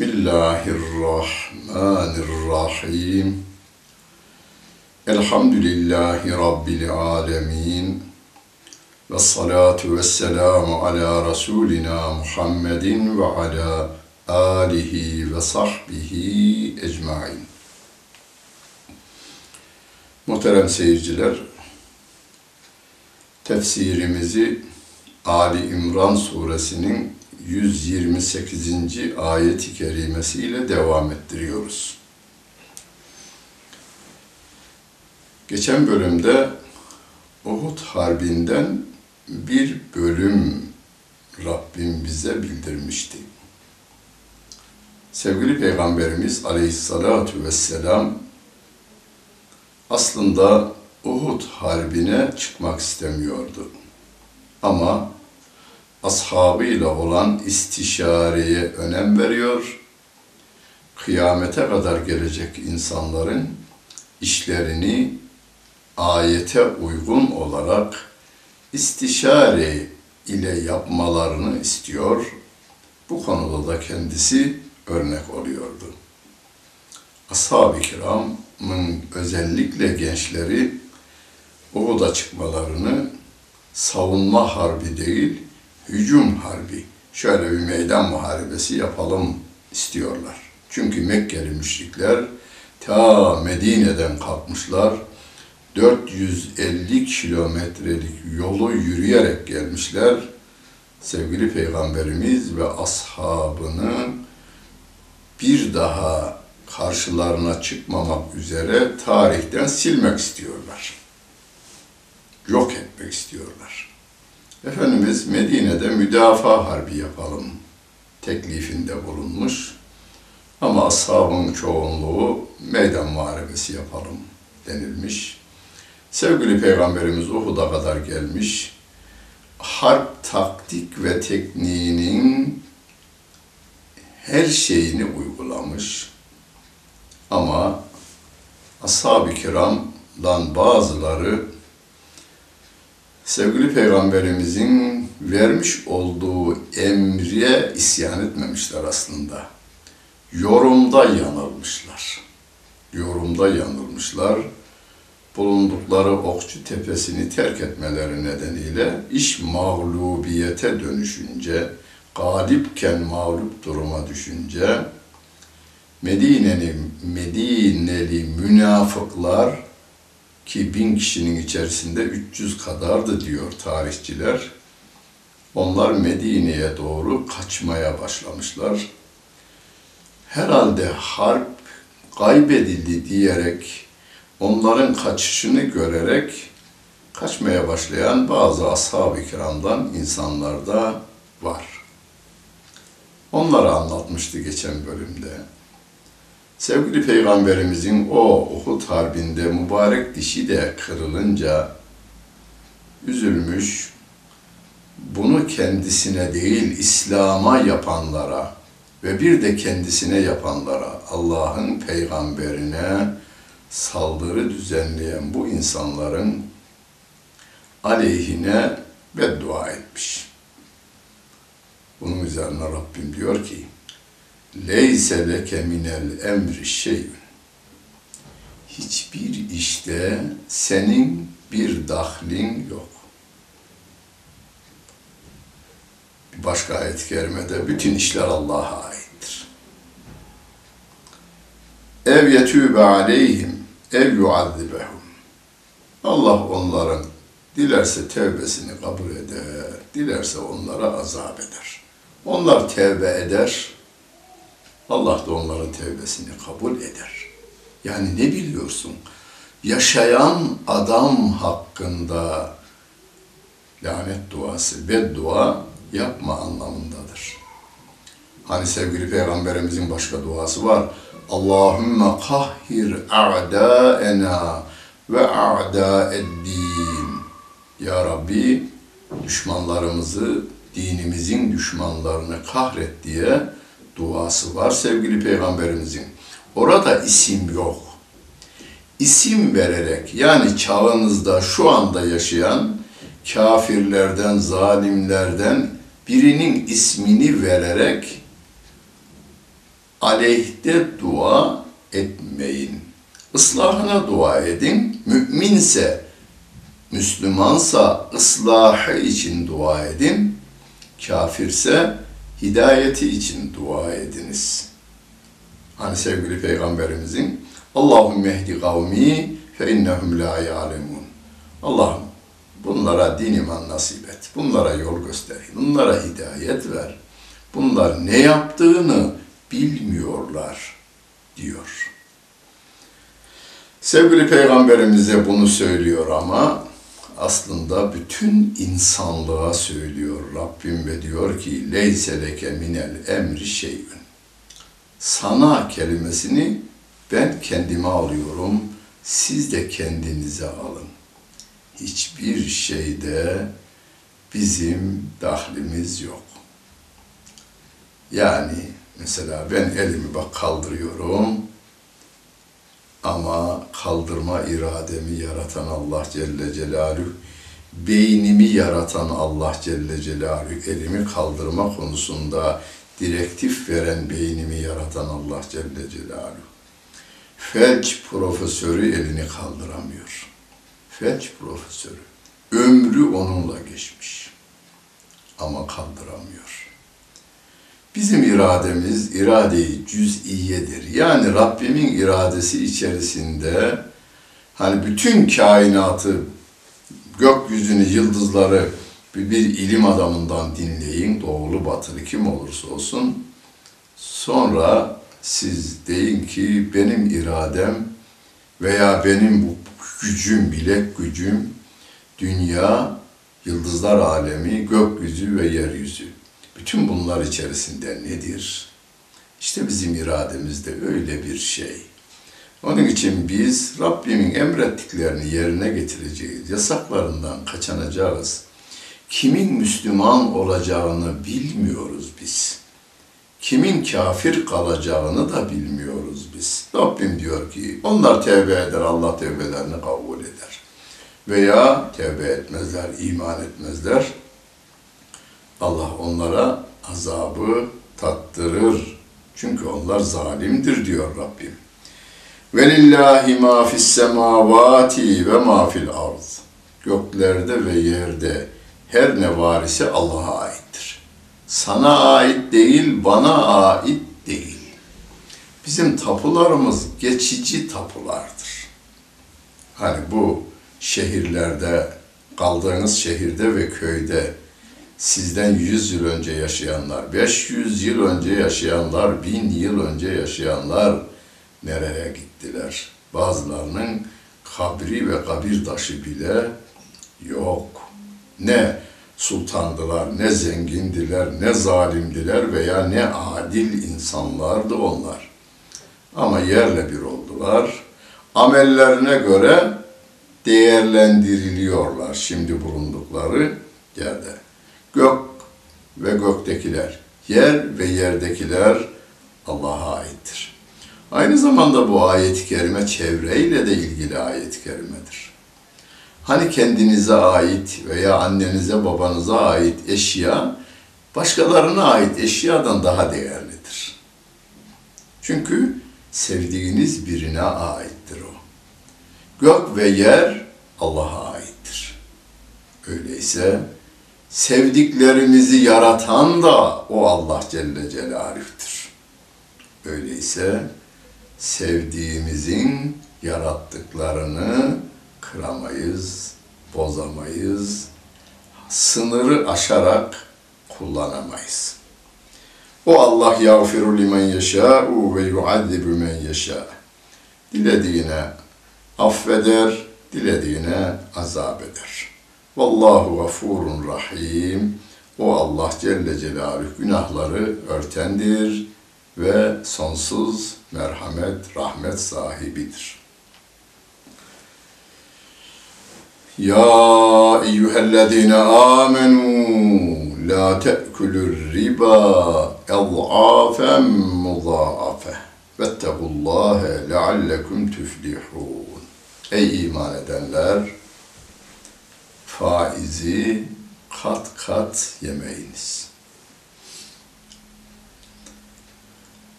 Bismillahirrahmanirrahim. Elhamdülillahi Rabbil alemin. Ve salatu ve selamu ala Resulina Muhammedin ve ala alihi ve sahbihi ecmain. Muhterem seyirciler, tefsirimizi Ali İmran suresinin 128. ayet-i kerimesiyle devam ettiriyoruz. Geçen bölümde Uhud Harbi'nden bir bölüm Rabbim bize bildirmişti. Sevgili Peygamberimiz Aleyhissalatu vesselam aslında Uhud Harbi'ne çıkmak istemiyordu. Ama ashabıyla olan istişareye önem veriyor. Kıyamete kadar gelecek insanların işlerini ayete uygun olarak istişare ile yapmalarını istiyor. Bu konuda da kendisi örnek oluyordu. Ashab-ı kiramın özellikle gençleri Uhud'a çıkmalarını savunma harbi değil, hücum harbi, şöyle bir meydan muharebesi yapalım istiyorlar. Çünkü Mekkeli müşrikler ta Medine'den kalkmışlar, 450 kilometrelik yolu yürüyerek gelmişler. Sevgili Peygamberimiz ve ashabını bir daha karşılarına çıkmamak üzere tarihten silmek istiyorlar. Yok etmek istiyorlar. Efendimiz Medine'de müdafaa harbi yapalım teklifinde bulunmuş. Ama ashabın çoğunluğu meydan muharebesi yapalım denilmiş. Sevgili Peygamberimiz Uhud'a kadar gelmiş. Harp taktik ve tekniğinin her şeyini uygulamış. Ama ashab-ı kiramdan bazıları sevgili peygamberimizin vermiş olduğu emriye isyan etmemişler aslında. Yorumda yanılmışlar. yorumda yanılmışlar. Bulundukları Okçu Tepesi'ni terk etmeleri nedeniyle iş mağlubiyete dönüşünce, galipken mağlup duruma düşünce, Medine'li, Medineli münafıklar ki bin kişinin içerisinde 300 kadardı diyor tarihçiler. Onlar Medine'ye doğru kaçmaya başlamışlar. Herhalde harp kaybedildi diyerek onların kaçışını görerek kaçmaya başlayan bazı ashab-ı kiramdan insanlar da var. Onları anlatmıştı geçen bölümde. Sevgili Peygamberimizin o Uhud Harbi'nde mübarek dişi de kırılınca üzülmüş, bunu kendisine değil İslam'a yapanlara ve bir de kendisine yapanlara, Allah'ın peygamberine saldırı düzenleyen bu insanların aleyhine beddua etmiş. Bunun üzerine Rabbim diyor ki, Leyse leke minel emri şeyün. Hiçbir işte senin bir dahlin yok. Bir başka ayet-i kerimede bütün işler Allah'a aittir. Ev yetûbe aleyhim ev yuazzibehum. Allah onların dilerse tevbesini kabul eder, dilerse onlara azap eder. Onlar tevbe eder, Allah da onların tevbesini kabul eder. Yani ne biliyorsun? Yaşayan adam hakkında lanet duası, beddua yapma anlamındadır. Hani sevgili Peygamberimizin başka duası var. Allahümme kahhir a'daena ve a'daeddin. Ya Rabbi düşmanlarımızı, dinimizin düşmanlarını kahret diye duası var sevgili peygamberimizin. Orada isim yok. İsim vererek yani çağınızda şu anda yaşayan kafirlerden, zalimlerden birinin ismini vererek aleyhte dua etmeyin. Islahına dua edin. Müminse, Müslümansa ıslahı için dua edin. Kafirse hidayeti için dua ediniz. Hani sevgili peygamberimizin Allahümme ehdi kavmi fe innehum la ya'lemun. Allah'ım bunlara din iman nasip et. Bunlara yol göster. Bunlara hidayet ver. Bunlar ne yaptığını bilmiyorlar diyor. Sevgili peygamberimize bunu söylüyor ama aslında bütün insanlığa söylüyor Rabbim ve diyor ki leyse leke minel emri şeyün. Sana kelimesini ben kendime alıyorum, siz de kendinize alın. Hiçbir şeyde bizim dahlimiz yok. Yani mesela ben elimi bak kaldırıyorum, ama kaldırma irademi yaratan Allah Celle Celaluhu, beynimi yaratan Allah Celle Celaluhu, elimi kaldırma konusunda direktif veren beynimi yaratan Allah Celle Celaluhu. Felç profesörü elini kaldıramıyor. Felç profesörü. Ömrü onunla geçmiş. Ama kaldıramıyor. Bizim irademiz irade-i cüz'iyedir. Yani Rabbimin iradesi içerisinde hani bütün kainatı, gökyüzünü, yıldızları bir, bir ilim adamından dinleyin, doğulu batılı kim olursa olsun. Sonra siz deyin ki benim iradem veya benim bu gücüm, bilek gücüm, dünya, yıldızlar alemi, gökyüzü ve yeryüzü. Bütün bunlar içerisinde nedir? İşte bizim irademizde öyle bir şey. Onun için biz Rabbimin emrettiklerini yerine getireceğiz. Yasaklarından kaçınacağız. Kimin Müslüman olacağını bilmiyoruz biz. Kimin kafir kalacağını da bilmiyoruz biz. Rabbim diyor ki onlar tevbe eder, Allah tevbelerini kabul eder. Veya tevbe etmezler, iman etmezler. Allah onlara azabı tattırır. Çünkü onlar zalimdir diyor Rabbim. Ve lillahi ma fis semavati ve ma fil arz. Göklerde ve yerde her ne var ise Allah'a aittir. Sana ait değil, bana ait değil. Bizim tapularımız geçici tapulardır. Hani bu şehirlerde, kaldığınız şehirde ve köyde sizden 100 yıl önce yaşayanlar, 500 yıl önce yaşayanlar, 1000 yıl önce yaşayanlar nereye gittiler? Bazılarının kabri ve kabir taşı bile yok. Ne sultandılar, ne zengindiler, ne zalimdiler veya ne adil insanlardı onlar. Ama yerle bir oldular. Amellerine göre değerlendiriliyorlar şimdi bulundukları yerde. Gök ve göktekiler, yer ve yerdekiler Allah'a aittir. Aynı zamanda bu ayet-i kerime çevreyle de ilgili ayet-i kerimedir. Hani kendinize ait veya annenize babanıza ait eşya başkalarına ait eşyadan daha değerlidir. Çünkü sevdiğiniz birine aittir o. Gök ve yer Allah'a aittir. Öyleyse sevdiklerimizi yaratan da o Allah Celle Celaluh'tür. Öyleyse sevdiğimizin yarattıklarını kıramayız, bozamayız, sınırı aşarak kullanamayız. O Allah yağfiru limen yeşâ'u ve yuazzibu men yeşâ. Dilediğine affeder, dilediğine azap eder. Vallahu gafurun rahim. O Allah Celle Celaluhu günahları örtendir ve sonsuz merhamet, rahmet sahibidir. Ya eyyühellezine amenu la te'kulur riba el'afen muzaafe vettegullâhe leallekum tüflihûn. Ey iman edenler! Faizi kat kat yemeyiniz.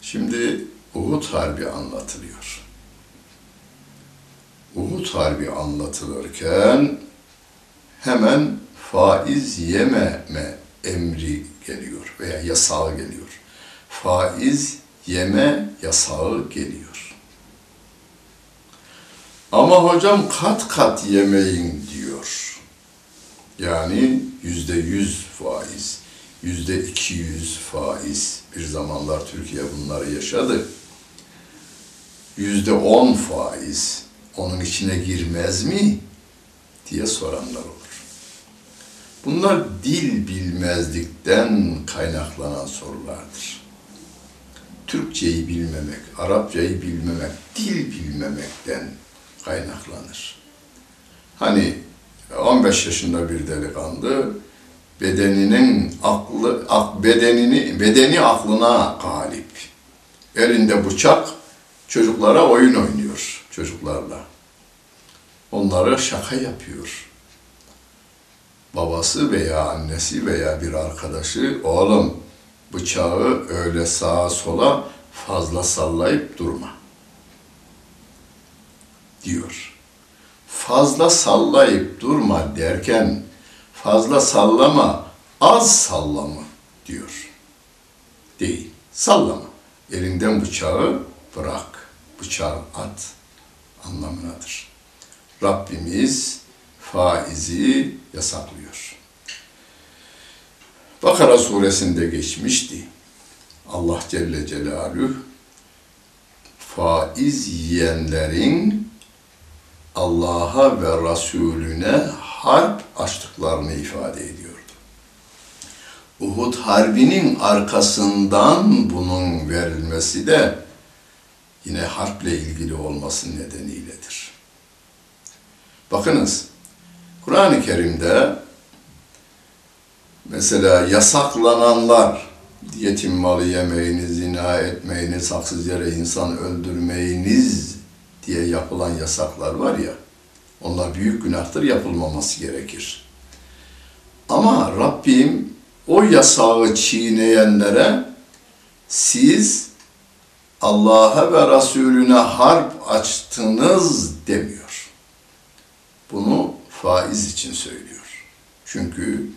Şimdi Uhud Harbi anlatılıyor. Uhud Harbi anlatılırken hemen faiz yememe emri geliyor veya yasağı geliyor. Faiz yeme yasağı geliyor. Ama hocam kat kat yemeyin diyor. Yani yüzde yüz faiz, yüzde iki yüz faiz. Bir zamanlar Türkiye bunları yaşadı. Yüzde on faiz onun içine girmez mi diye soranlar olur. Bunlar dil bilmezlikten kaynaklanan sorulardır. Türkçeyi bilmemek, Arapçayı bilmemek, dil bilmemekten kaynaklanır. Hani 15 yaşında bir delikanlı bedeninin aklı ak, bedenini bedeni aklına galip. Elinde bıçak çocuklara oyun oynuyor çocuklarla. Onlara şaka yapıyor. Babası veya annesi veya bir arkadaşı oğlum bıçağı öyle sağa sola fazla sallayıp durma diyor. Fazla sallayıp durma derken fazla sallama, az sallama diyor. Değil. Sallama. Elinden bıçağı bırak. Bıçağı at anlamındadır. Rabbimiz faizi yasaklıyor. Bakara suresinde geçmişti. Allah Celle Celaluhu faiz yiyenlerin Allah'a ve Resulüne harp açtıklarını ifade ediyordu. Uhud Harbi'nin arkasından bunun verilmesi de yine harple ilgili olması nedeniyledir. Bakınız, Kur'an-ı Kerim'de mesela yasaklananlar, yetim malı yemeyiniz, zina etmeyiniz, haksız yere insan öldürmeyiniz diye yapılan yasaklar var ya, onlar büyük günahtır, yapılmaması gerekir. Ama Rabbim o yasağı çiğneyenlere siz Allah'a ve Resulüne harp açtınız demiyor. Bunu faiz için söylüyor. Çünkü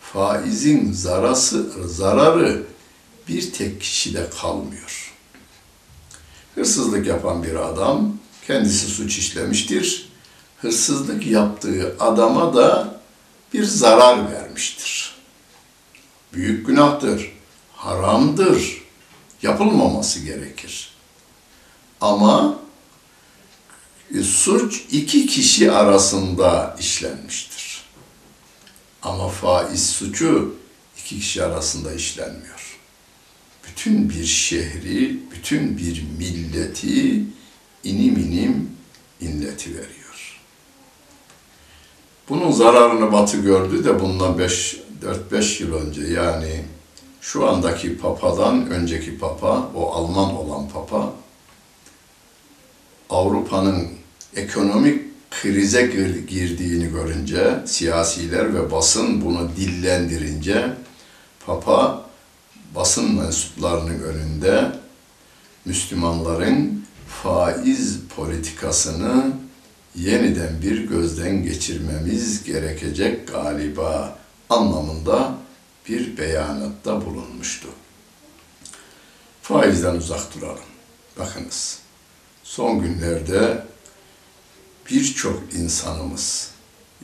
faizin zarası, zararı bir tek kişide kalmıyor. Hırsızlık yapan bir adam kendisi suç işlemiştir. Hırsızlık yaptığı adama da bir zarar vermiştir. Büyük günahtır, haramdır, yapılmaması gerekir. Ama e, suç iki kişi arasında işlenmiştir. Ama faiz suçu iki kişi arasında işlenmiyor. Bütün bir şehri, bütün bir milleti inim inim inleti veriyor. Bunun zararını Batı gördü de bundan 4-5 yıl önce yani şu andaki papadan önceki papa, o Alman olan papa Avrupa'nın ekonomik krize girdiğini görünce, siyasiler ve basın bunu dillendirince, Papa basın mensuplarının önünde Müslümanların faiz politikasını yeniden bir gözden geçirmemiz gerekecek galiba anlamında bir beyanatta bulunmuştu. Faizden uzak duralım. Bakınız, son günlerde birçok insanımız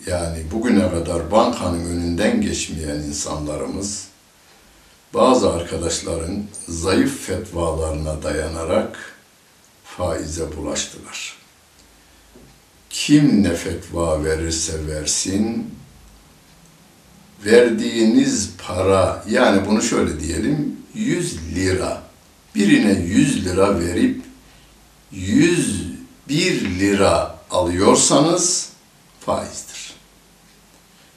yani bugüne kadar bankanın önünden geçmeyen insanlarımız bazı arkadaşların zayıf fetvalarına dayanarak faize bulaştılar. Kim ne fetva verirse versin, verdiğiniz para, yani bunu şöyle diyelim, 100 lira, birine 100 lira verip 101 lira alıyorsanız faizdir.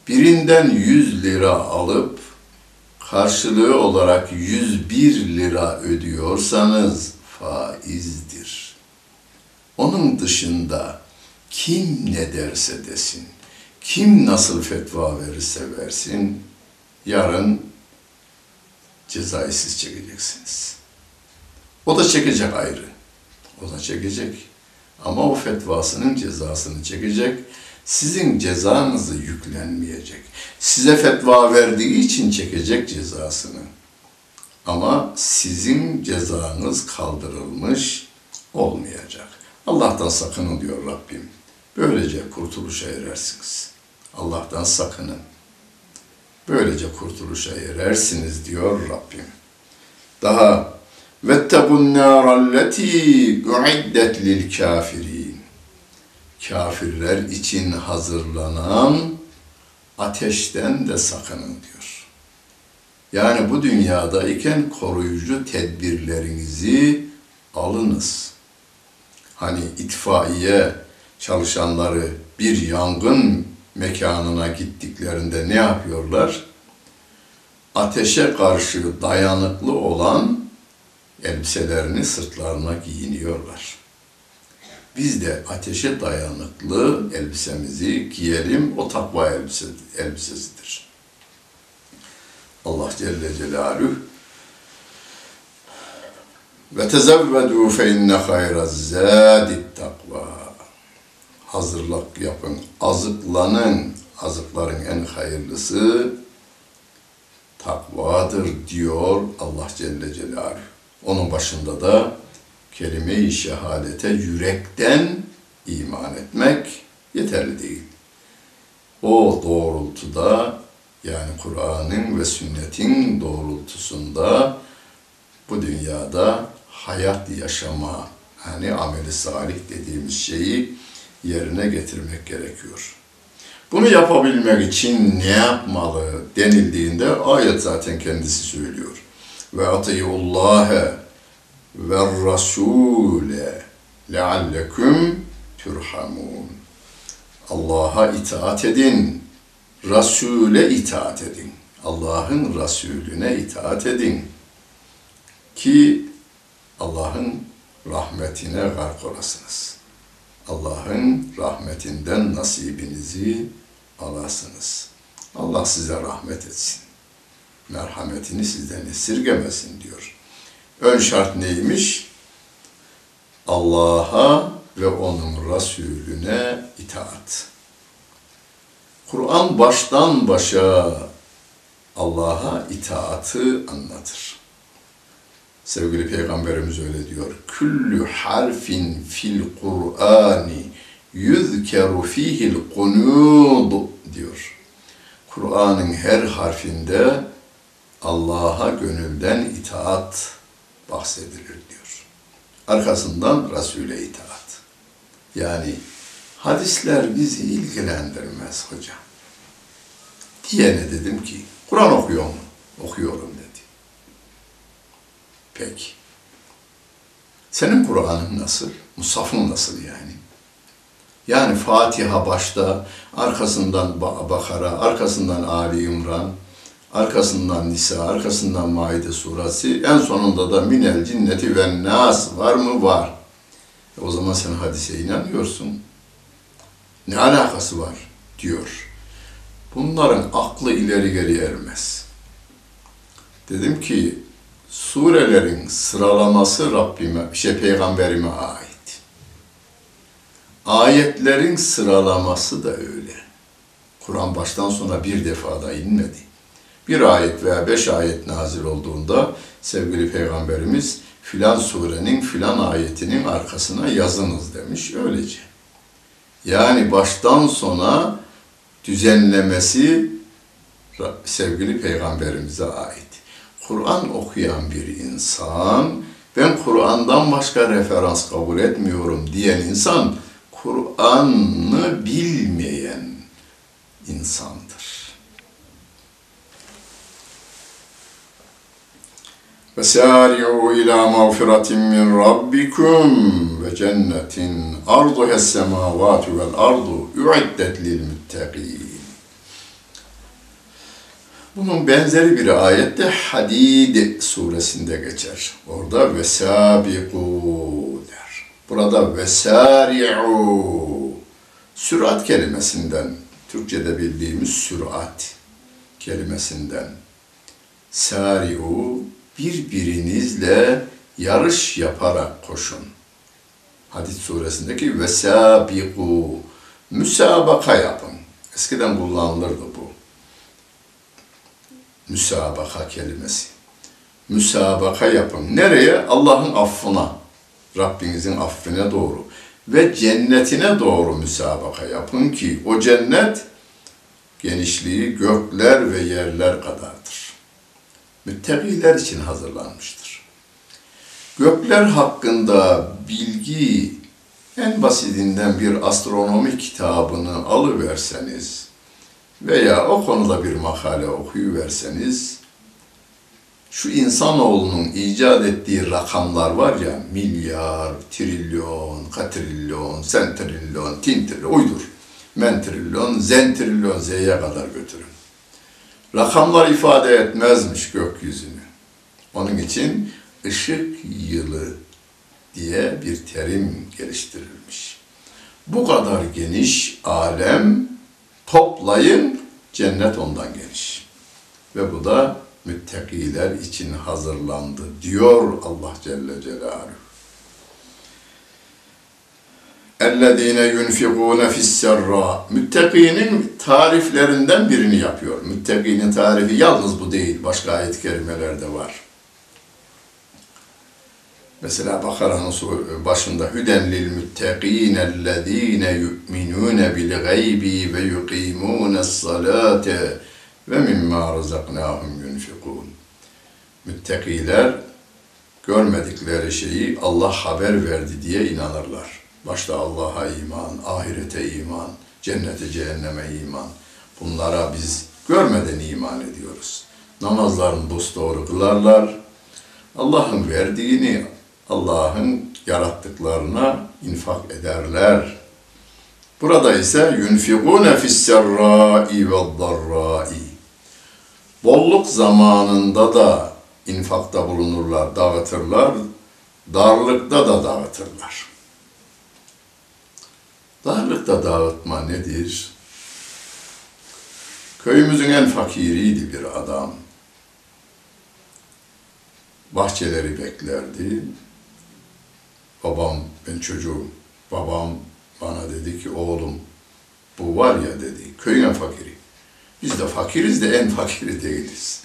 Birinden 100 lira alıp karşılığı olarak 101 lira ödüyorsanız faizdir. Onun dışında kim ne derse desin, kim nasıl fetva verirse versin, yarın cezayı siz çekeceksiniz. O da çekecek ayrı. O da çekecek. Ama o fetvasının cezasını çekecek. Sizin cezanızı yüklenmeyecek. Size fetva verdiği için çekecek cezasını. Ama sizin cezanız kaldırılmış olmayacak. Allah'tan sakının diyor Rabbim. Böylece kurtuluşa erersiniz. Allah'tan sakının. Böylece kurtuluşa erersiniz diyor Rabbim. Daha vettegun nâralleti uiddet lil kafirin. Kafirler için hazırlanan ateşten de sakının diyor. Yani bu dünyada iken koruyucu tedbirlerinizi alınız. Hani itfaiye çalışanları bir yangın mekanına gittiklerinde ne yapıyorlar? Ateşe karşı dayanıklı olan elbiselerini sırtlarına giyiniyorlar. Biz de ateşe dayanıklı elbisemizi giyelim. O takva elbise, elbisesidir. Allah Celle Celaluhu ve tezevvedu fe inne hayra zâdit takva. Hazırlık yapın, azıklanın. Azıkların en hayırlısı takvadır diyor Allah Celle Celaluhu. Onun başında da kelime-i şehadete yürekten iman etmek yeterli değil. O doğrultuda yani Kur'an'ın ve sünnetin doğrultusunda bu dünyada hayat yaşama, hani ameli salih dediğimiz şeyi yerine getirmek gerekiyor. Bunu yapabilmek için ne yapmalı denildiğinde ayet zaten kendisi söylüyor. Ve atiyullâhe ve rasûle leallekum turhamun. Allah'a itaat edin, Resul'e itaat edin. Allah'ın Resulüne itaat edin. Ki Allah'ın rahmetine gark olasınız. Allah'ın rahmetinden nasibinizi alasınız. Allah size rahmet etsin. Merhametini sizden esirgemesin diyor. Ön şart neymiş? Allah'a ve onun Resulüne itaat. Kur'an baştan başa Allah'a itaatı anlatır. Sevgili Peygamberimiz öyle diyor. Küllü harfin fil Kur'ani yüzkeru fihil kunud diyor. Kur'an'ın her harfinde Allah'a gönülden itaat bahsedilir diyor. Arkasından Resul'e itaat. Yani hadisler bizi ilgilendirmez hocam. Diyene dedim ki, Kur'an okuyor mu? Okuyorum dedi. Peki. Senin Kur'an'ın nasıl? Musaf'ın nasıl yani? Yani Fatiha başta, arkasından Bakara, arkasından Ali İmran, arkasından Nisa, arkasından Maide surası, en sonunda da Minel cinneti ve nas var mı? Var. O zaman sen hadise inanıyorsun. Ne alakası var? diyor. Bunların aklı ileri geri ermez. Dedim ki surelerin sıralaması Rabbime, şey peygamberime ait. Ayetlerin sıralaması da öyle. Kur'an baştan sona bir defa da inmedi. Bir ayet veya beş ayet nazil olduğunda sevgili peygamberimiz filan surenin filan ayetinin arkasına yazınız demiş öylece. Yani baştan sona düzenlemesi sevgili peygamberimize ait. Kur'an okuyan bir insan, ben Kur'an'dan başka referans kabul etmiyorum diyen insan, Kur'an'ı bilmeyen insandır. وَسَارِعُوا إِلَى مَغْفِرَةٍ مِّنْ رَبِّكُمْ وَجَنَّةٍ أَرْضُهَا السَّمَاوَاتُ وَالْأَرْضُ اُعِدَّتْ لِلْمُتَّقِينَ bunun benzeri bir ayette Hadid suresinde geçer. Orada vesabiku der. Burada vesari'u sürat kelimesinden Türkçe'de bildiğimiz sürat kelimesinden sari'u birbirinizle yarış yaparak koşun. Hadis suresindeki vesabiku müsabaka yapın. Eskiden kullanılırdı. Müsabaka kelimesi. Müsabaka yapın. Nereye? Allah'ın affına. Rabbinizin affine doğru. Ve cennetine doğru müsabaka yapın ki o cennet genişliği gökler ve yerler kadardır. Müttakiler için hazırlanmıştır. Gökler hakkında bilgi en basitinden bir astronomi kitabını alıverseniz veya o konuda bir makale okuyuverseniz şu insanoğlunun icat ettiği rakamlar var ya milyar, trilyon, katrilyon, sentrilyon, tintrilyon uydur. Mentrilyon, zentrilyon Z'ye kadar götürün. Rakamlar ifade etmezmiş gökyüzünü. Onun için ışık yılı diye bir terim geliştirilmiş. Bu kadar geniş alem toplayın cennet ondan geniş. Ve bu da müttakiler için hazırlandı diyor Allah Celle Celaluhu. اَلَّذ۪ينَ يُنْفِقُونَ فِي السَّرَّى Müttekinin tariflerinden birini yapıyor. Müttekinin tarifi yalnız bu değil, başka ayet-i kerimelerde var. Mesela Bakara'nın başında hüden lil müttegîne ellezîne yu'minûne bil gaybi ve yuqîmûnes salâte ve mimmâ rızaknâhum yunfikûn. Müttakiler görmedikleri şeyi Allah haber verdi diye inanırlar. Başta Allah'a iman, ahirete iman, cennete cehenneme iman. Bunlara biz görmeden iman ediyoruz. Namazlarını dosdoğru kılarlar. Allah'ın verdiğini Allah'ın yarattıklarına infak ederler. Burada ise yunfikune fis-serrai ve'd-darrai. Bolluk zamanında da infakta bulunurlar, dağıtırlar. Darlıkta da dağıtırlar. Darlıkta dağıtma nedir? Köyümüzün en fakiriydi bir adam. Bahçeleri beklerdi. Babam, ben çocuğum, babam bana dedi ki oğlum bu var ya dedi köyün fakiri. Biz de fakiriz de en fakiri değiliz.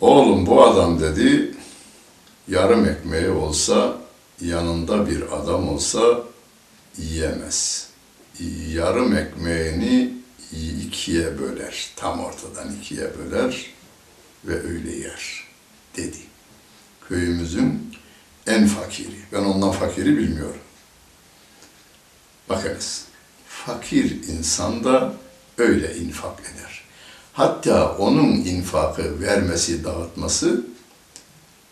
Oğlum bu adam dedi yarım ekmeği olsa yanında bir adam olsa yiyemez. Yarım ekmeğini ikiye böler. Tam ortadan ikiye böler ve öyle yer dedi. Köyümüzün en fakiri. Ben ondan fakiri bilmiyorum. Bakınız, fakir insan da öyle infak eder. Hatta onun infakı vermesi, dağıtması,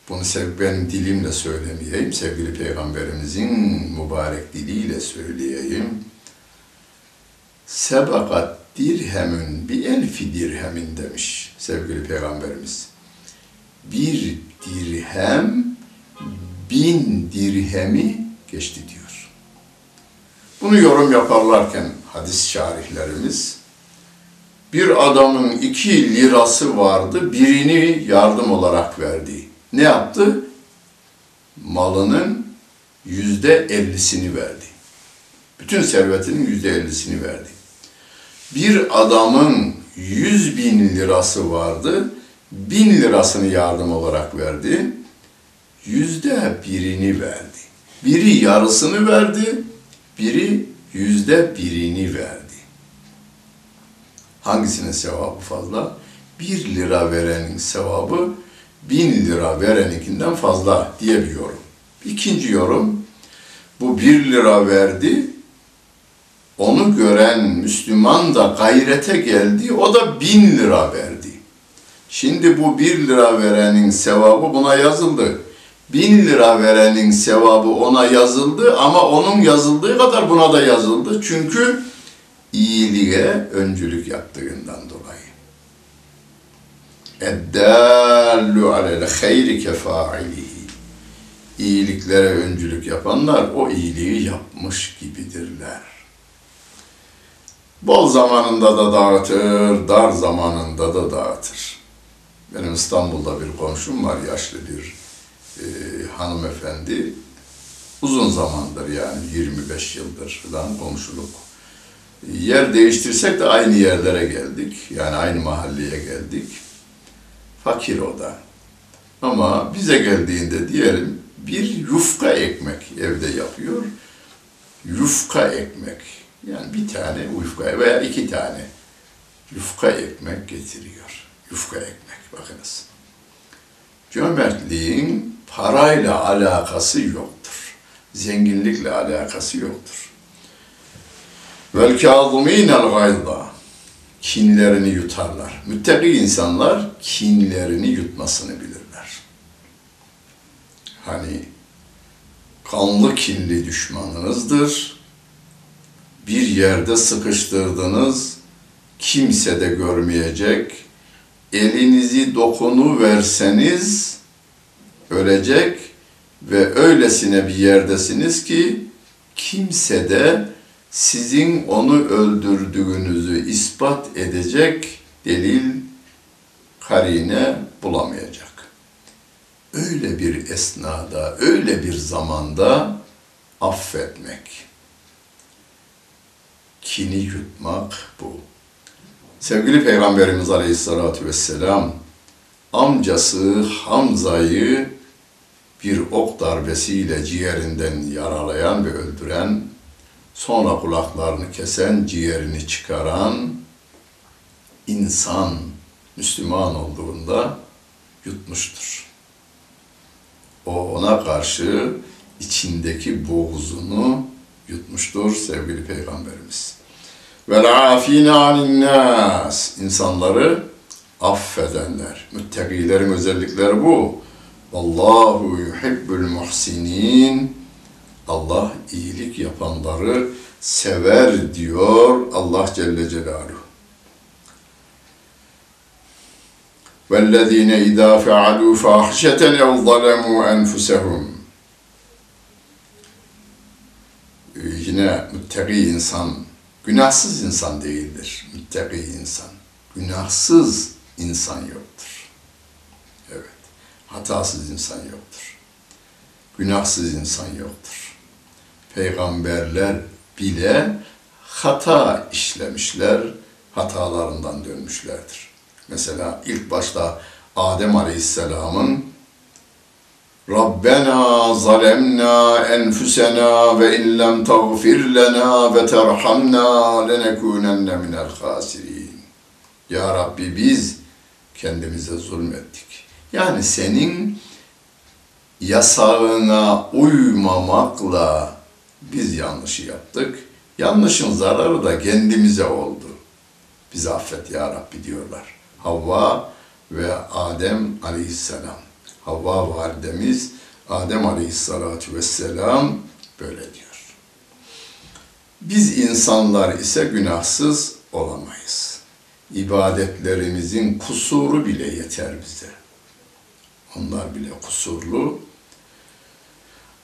bunu benim dilimle söylemeyeyim, sevgili Peygamberimizin mübarek diliyle söyleyeyim. Sebakat dirhemün bir elfi dirhemin demiş sevgili Peygamberimiz. Bir dirhem bin dirhemi geçti diyor. Bunu yorum yaparlarken hadis şarihlerimiz bir adamın iki lirası vardı, birini yardım olarak verdi. Ne yaptı? Malının yüzde ellisini verdi. Bütün servetinin yüzde ellisini verdi. Bir adamın yüz bin lirası vardı, bin lirasını yardım olarak verdi yüzde birini verdi. Biri yarısını verdi, biri yüzde birini verdi. Hangisinin sevabı fazla? Bir lira verenin sevabı bin lira vereninkinden fazla diye bir yorum. İkinci yorum, bu bir lira verdi, onu gören Müslüman da gayrete geldi, o da bin lira verdi. Şimdi bu bir lira verenin sevabı buna yazıldı bin lira verenin sevabı ona yazıldı ama onun yazıldığı kadar buna da yazıldı. Çünkü iyiliğe öncülük yaptığından dolayı. Eddallu alel hayri kefailihi. İyiliklere öncülük yapanlar o iyiliği yapmış gibidirler. Bol zamanında da dağıtır, dar zamanında da dağıtır. Benim İstanbul'da bir komşum var, yaşlı bir e, hanımefendi uzun zamandır yani 25 yıldır falan komşuluk. Yer değiştirsek de aynı yerlere geldik. Yani aynı mahalleye geldik. Fakir o da. Ama bize geldiğinde diyelim bir yufka ekmek evde yapıyor. Yufka ekmek. Yani bir tane yufka veya iki tane yufka ekmek getiriyor. Yufka ekmek bakınız. Cömertliğin parayla alakası yoktur. Zenginlikle alakası yoktur. Vel kâzumînel gayda kinlerini yutarlar. Müttaki insanlar kinlerini yutmasını bilirler. Hani kanlı kinli düşmanınızdır. Bir yerde sıkıştırdınız, kimse de görmeyecek. Elinizi dokunu verseniz ölecek ve öylesine bir yerdesiniz ki kimse de sizin onu öldürdüğünüzü ispat edecek delil, karine bulamayacak. Öyle bir esnada, öyle bir zamanda affetmek, kini yutmak bu. Sevgili Peygamberimiz Aleyhisselatü Vesselam amcası Hamza'yı bir ok darbesiyle ciğerinden yaralayan ve öldüren, sonra kulaklarını kesen, ciğerini çıkaran insan Müslüman olduğunda yutmuştur. O ona karşı içindeki boğuzunu yutmuştur sevgili Peygamberimiz. Ve afine anin insanları affedenler. Müttakilerin özellikleri bu. Allahu yuhibbul muhsinin. Allah iyilik yapanları sever diyor Allah Celle Celaluhu. وَالَّذ۪ينَ اِذَا فَعَلُوا فَاحْشَةً اَوْ ظَلَمُوا أَنْفُسَهُمْ Yine müttaki insan, günahsız insan değildir. Müttaki insan. Günahsız insan yoktur hatasız insan yoktur. günahsız insan yoktur. Peygamberler bile hata işlemişler, hatalarından dönmüşlerdir. Mesela ilk başta Adem Aleyhisselam'ın Rabbena zalemna enfusena ve in lem tagfir lena ve terhamna lenekunenne minel hasirin. Ya Rabbi biz kendimize zulmettik. Yani senin yasağına uymamakla biz yanlışı yaptık. Yanlışın zararı da kendimize oldu. Bizi affet ya Rabbi diyorlar. Havva ve Adem aleyhisselam. Havva validemiz Adem aleyhissalatu vesselam böyle diyor. Biz insanlar ise günahsız olamayız. İbadetlerimizin kusuru bile yeter bize. Onlar bile kusurlu.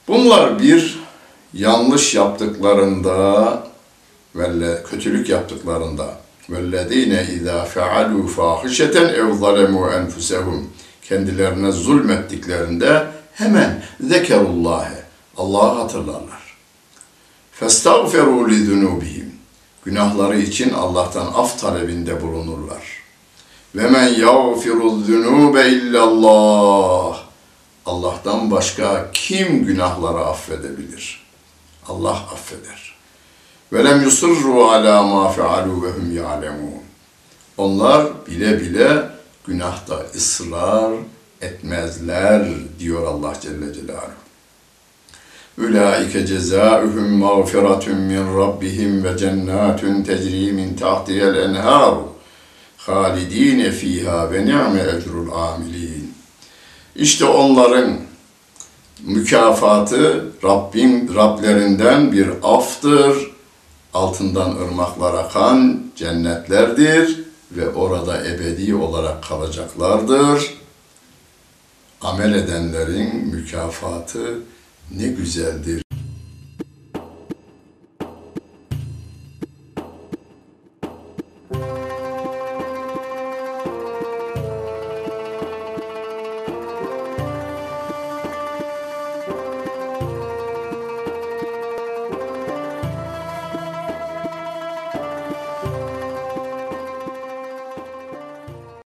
Bunlar bir yanlış yaptıklarında ve kötülük yaptıklarında vellezine izâ fealû fâhişeten ev zalemû enfusehum kendilerine zulmettiklerinde hemen zekerullâhe Allah'ı hatırlarlar. Festağferû li zunûbihim günahları için Allah'tan af talebinde bulunurlar. Ve men yağfiru zunûbe illallah Allah'tan başka kim günahları affedebilir? Allah affeder. Ve lem yusirru ala ma fealu ve hum ya'lemun. Onlar bile bile günahta ısrar etmezler diyor Allah Celle Celaluhu. Ulaike cezaohum mağfiretun min rabbihim ve cennetun tecri min tahtiha'l enhar halidine fiha ve ni'me ecrul amilin. İşte onların mükafatı Rabbin Rablerinden bir aftır. Altından ırmaklar akan cennetlerdir ve orada ebedi olarak kalacaklardır. Amel edenlerin mükafatı ne güzeldir.